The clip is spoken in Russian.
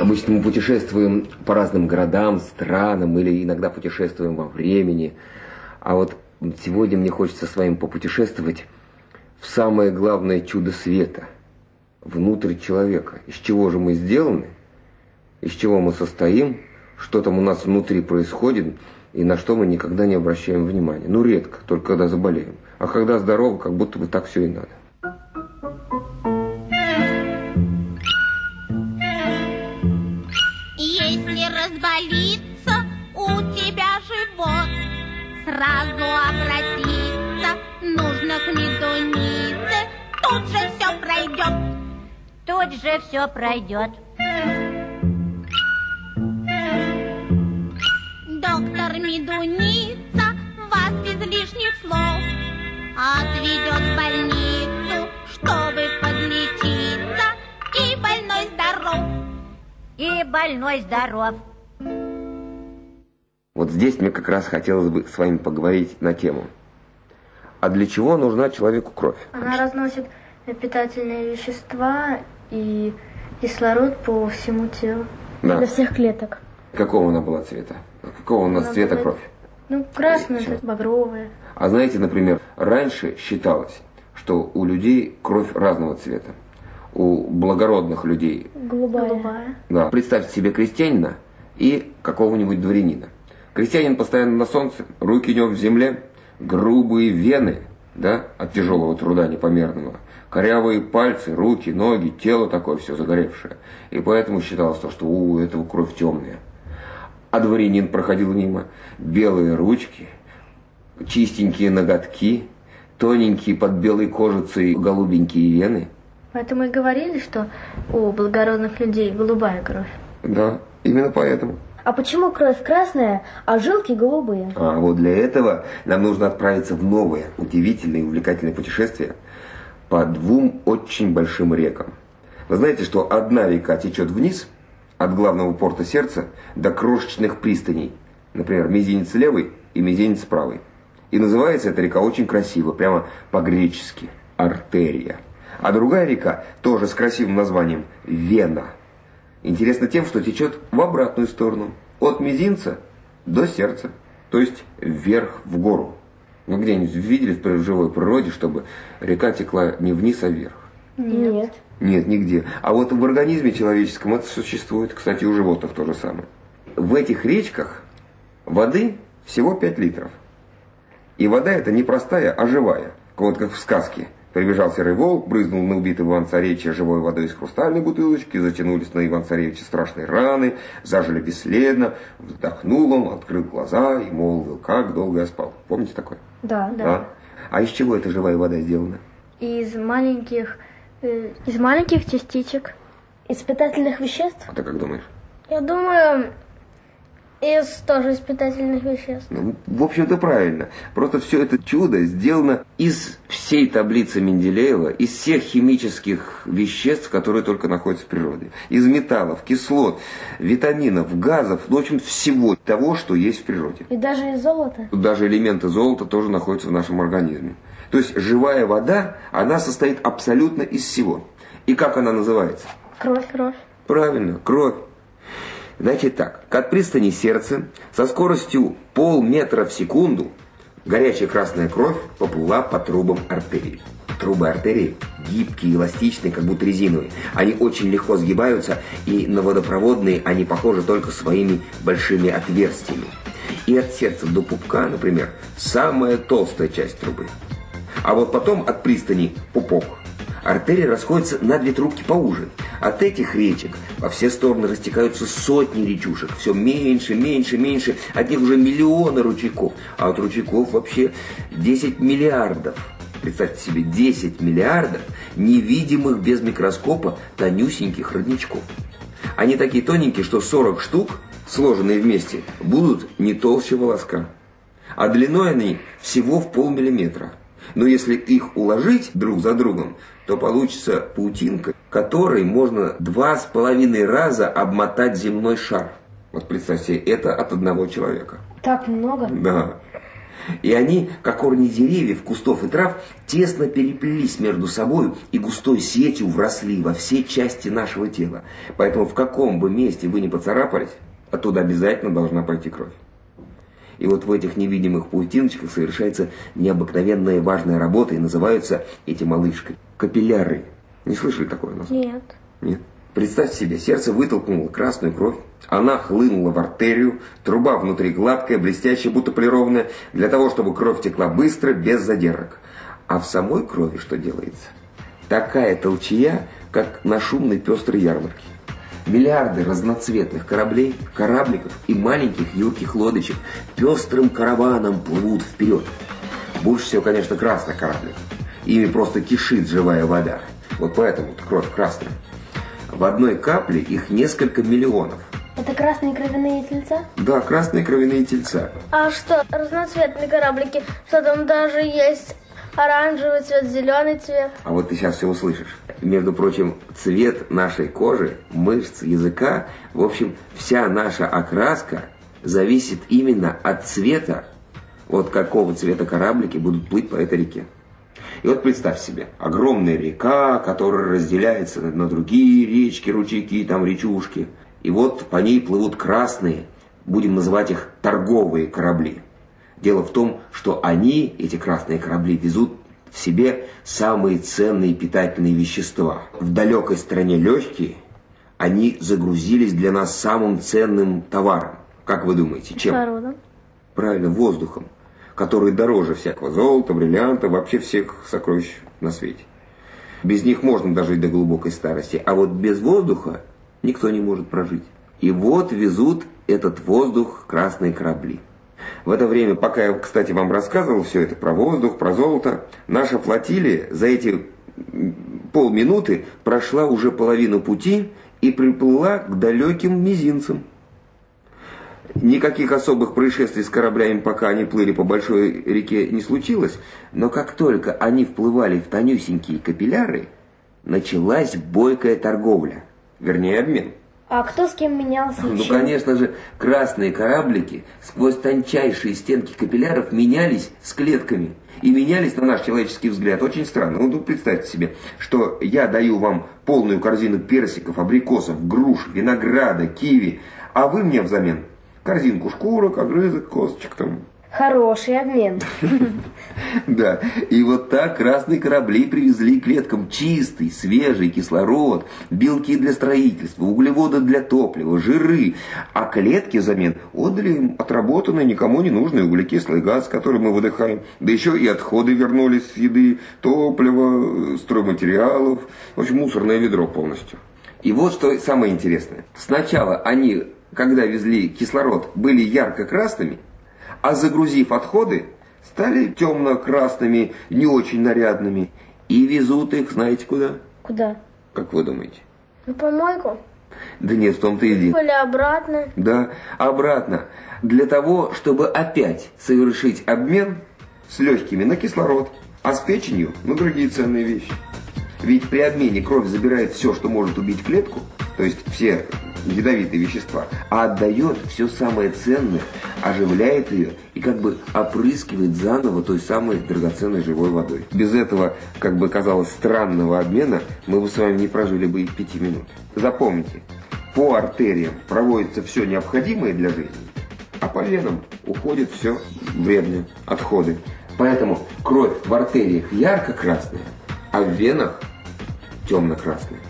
Обычно мы путешествуем по разным городам, странам или иногда путешествуем во времени. А вот сегодня мне хочется с вами попутешествовать в самое главное чудо света, внутрь человека. Из чего же мы сделаны, из чего мы состоим, что там у нас внутри происходит и на что мы никогда не обращаем внимания. Ну, редко, только когда заболеем. А когда здоровы, как будто бы так все и надо. Сразу обратиться нужно к медунице. Тут же все пройдет. Тут же все пройдет. Доктор Медуница вас без лишних слов отведет в больницу, чтобы подлечиться, и больной здоров. И больной здоров. Вот здесь мне как раз хотелось бы с вами поговорить на тему. А для чего нужна человеку кровь? Она разносит питательные вещества и кислород по всему телу. Да. Для всех клеток. Какого она была цвета? Какого у нас Она цвета была- кровь? Ну, красная, багровая. А знаете, например, раньше считалось, что у людей кровь разного цвета. У благородных людей. Голубая. да, представьте себе крестьянина и какого-нибудь дворянина. Крестьянин постоянно на солнце, руки у него в земле, грубые вены, да, от тяжелого труда непомерного, корявые пальцы, руки, ноги, тело такое все загоревшее. И поэтому считалось то, что у этого кровь темная. А дворянин проходил мимо, белые ручки, чистенькие ноготки, тоненькие под белой кожицей голубенькие вены. Поэтому и говорили, что у благородных людей голубая кровь. Да, именно поэтому. А почему кровь красная, а жилки голубые? А вот для этого нам нужно отправиться в новое, удивительное и увлекательное путешествие по двум очень большим рекам. Вы знаете, что одна река течет вниз от главного порта сердца до крошечных пристаней, например, мизинец левый и мизинец правый. И называется эта река очень красиво, прямо по-гречески – артерия. А другая река, тоже с красивым названием – Вена – Интересно тем, что течет в обратную сторону, от мизинца до сердца, то есть вверх в гору. Вы где-нибудь видели в живой природе, чтобы река текла не вниз, а вверх? Нет. Нет, нигде. А вот в организме человеческом это существует, кстати, у животных то же самое. В этих речках воды всего 5 литров. И вода эта не простая, а живая. Вот как в сказке. Прибежал серый волк, брызнул на убитого Иван-Царевича живой водой из хрустальной бутылочки, затянулись на Иван-Царевича страшные раны, зажили бесследно, вздохнул он, открыл глаза и молвил, как долго я спал. Помните такое? Да, А? А из чего эта живая вода сделана? Из маленьких, э, из маленьких частичек. Из питательных веществ? А ты как думаешь? Я думаю, из тоже из питательных веществ. Ну, в общем-то, правильно. Просто все это чудо сделано из всей таблицы Менделеева, из всех химических веществ, которые только находятся в природе. Из металлов, кислот, витаминов, газов, ну, в общем, всего того, что есть в природе. И даже из золота. Тут даже элементы золота тоже находятся в нашем организме. То есть живая вода, она состоит абсолютно из всего. И как она называется? Кровь, кровь. Правильно, кровь. Значит так, к пристани сердца со скоростью полметра в секунду горячая красная кровь поплыла по трубам артерий. Трубы артерий гибкие, эластичные, как будто резиновые. Они очень легко сгибаются, и на водопроводные они похожи только своими большими отверстиями. И от сердца до пупка, например, самая толстая часть трубы. А вот потом от пристани пупок. Артерии расходятся на две трубки поуже. От этих речек во все стороны растекаются сотни речушек. Все меньше, меньше, меньше. От них уже миллионы ручейков. А от ручейков вообще 10 миллиардов. Представьте себе, 10 миллиардов невидимых без микроскопа тонюсеньких родничков. Они такие тоненькие, что 40 штук, сложенные вместе, будут не толще волоска. А длиной они всего в полмиллиметра. Но если их уложить друг за другом, то получится паутинка, которой можно два с половиной раза обмотать земной шар. Вот представьте себе, это от одного человека. Так много. Да. И они, как корни деревьев, кустов и трав, тесно переплелись между собой и густой сетью вросли во все части нашего тела. Поэтому в каком бы месте вы ни поцарапались, оттуда обязательно должна пойти кровь. И вот в этих невидимых паутиночках совершается необыкновенная важная работа, и называются эти малышкой капилляры. Не слышали такое название? Нет. Нет. Представьте себе, сердце вытолкнуло красную кровь, она хлынула в артерию, труба внутри гладкая, блестящая, будто полированная, для того, чтобы кровь текла быстро, без задержек. А в самой крови что делается? Такая толчья, как на шумной пестрой ярмарке. Миллиарды разноцветных кораблей, корабликов и маленьких юрких лодочек пестрым караваном плывут вперед. Больше всего, конечно, красных корабликов. Ими просто кишит живая вода. Вот поэтому кровь красная. В одной капле их несколько миллионов. Это красные кровяные тельца? Да, красные кровяные тельца. А что, разноцветные кораблики? Что там даже есть оранжевый цвет, зеленый цвет? А вот ты сейчас все услышишь. Между прочим, цвет нашей кожи, мышц, языка, в общем, вся наша окраска зависит именно от цвета, от какого цвета кораблики будут плыть по этой реке. И вот представь себе, огромная река, которая разделяется на другие речки, ручейки, там речушки. И вот по ней плывут красные, будем называть их торговые корабли. Дело в том, что они, эти красные корабли, везут в себе самые ценные питательные вещества. В далекой стране легкие они загрузились для нас самым ценным товаром. Как вы думаете, чем? Народом. Правильно, воздухом который дороже всякого золота, бриллианта, вообще всех сокровищ на свете. Без них можно дожить до глубокой старости, а вот без воздуха никто не может прожить. И вот везут этот воздух красные корабли. В это время, пока я, кстати, вам рассказывал все это про воздух, про золото, наша флотилия за эти полминуты прошла уже половину пути и приплыла к далеким мизинцам. Никаких особых происшествий с кораблями, пока они плыли по большой реке, не случилось, но как только они вплывали в тонюсенькие капилляры, началась бойкая торговля, вернее обмен. А кто с кем менялся? Ну, конечно же, красные кораблики сквозь тончайшие стенки капилляров менялись с клетками. И менялись, на наш человеческий взгляд, очень странно. Ну, представьте себе, что я даю вам полную корзину персиков, абрикосов, груш, винограда, киви, а вы мне взамен корзинку шкурок, огрызок, косточек там. Хороший обмен. Да, и вот так красные корабли привезли клеткам чистый, свежий кислород, белки для строительства, углеводы для топлива, жиры, а клетки взамен отдали им отработанный, никому не нужный углекислый газ, который мы выдыхаем, да еще и отходы вернулись с еды, топлива, стройматериалов, в общем, мусорное ведро полностью. И вот что самое интересное. Сначала они когда везли кислород, были ярко-красными, а загрузив отходы, стали темно-красными, не очень нарядными. И везут их, знаете куда? Куда? Как вы думаете? На помойку? Да нет, в том-то и дело. Или обратно? Да, обратно. Для того, чтобы опять совершить обмен с легкими на кислород, а с печенью на другие ценные вещи. Ведь при обмене кровь забирает все, что может убить клетку, то есть все ядовитые вещества, а отдает все самое ценное, оживляет ее и как бы опрыскивает заново той самой драгоценной живой водой. Без этого, как бы казалось, странного обмена мы бы с вами не прожили бы и пяти минут. Запомните, по артериям проводится все необходимое для жизни, а по венам уходит все вредное, отходы. Поэтому кровь в артериях ярко-красная, а в венах темно-красная.